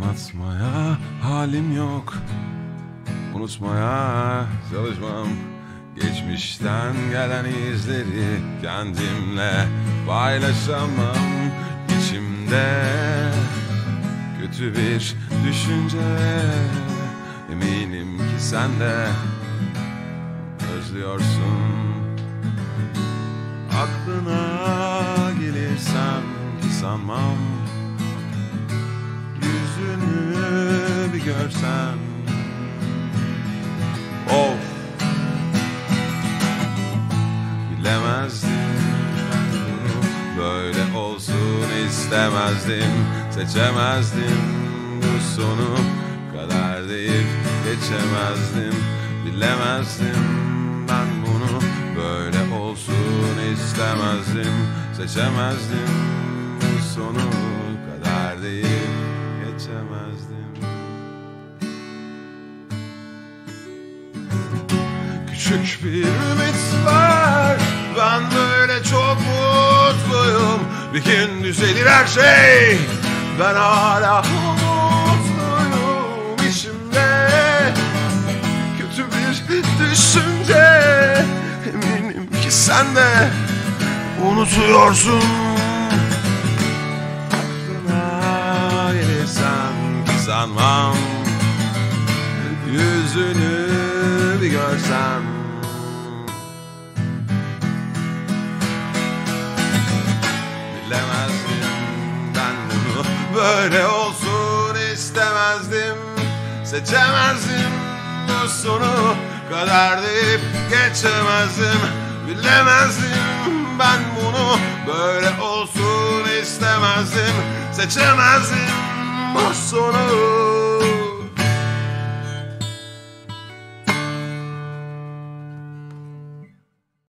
Anlatmaya halim yok. Unutmaya çalışmam. Geçmişten gelen izleri Kendimle paylaşamam. İçimde Kötü bir düşünce. Eminim ki sen de Özlüyorsun. Aklına gelirsem sanmam görsem. Of Bilemezdim bunu. Böyle olsun istemezdim. Seçemezdim bu sonu. Kadar deyip geçemezdim. Bilemezdim ben bunu. Böyle olsun istemezdim. Seçemezdim bu sonu. Kadar deyip geçemezdim Küçük bir ümit var. Ben böyle çok mutluyum. Bir gün düzelir her şey. Ben hala mutluyum içimde. Kötü bir düşünce Eminim ki sen de Unutuyorsun Yüzünü bir görsem. Bilemezdim ben bunu. Böyle olsun istemezdim. Seçemezdim bu sonu Kadar deyip geçemezdim. Bilemezdim ben bunu. Böyle olsun istemezdim. Seçemezdim bu sonu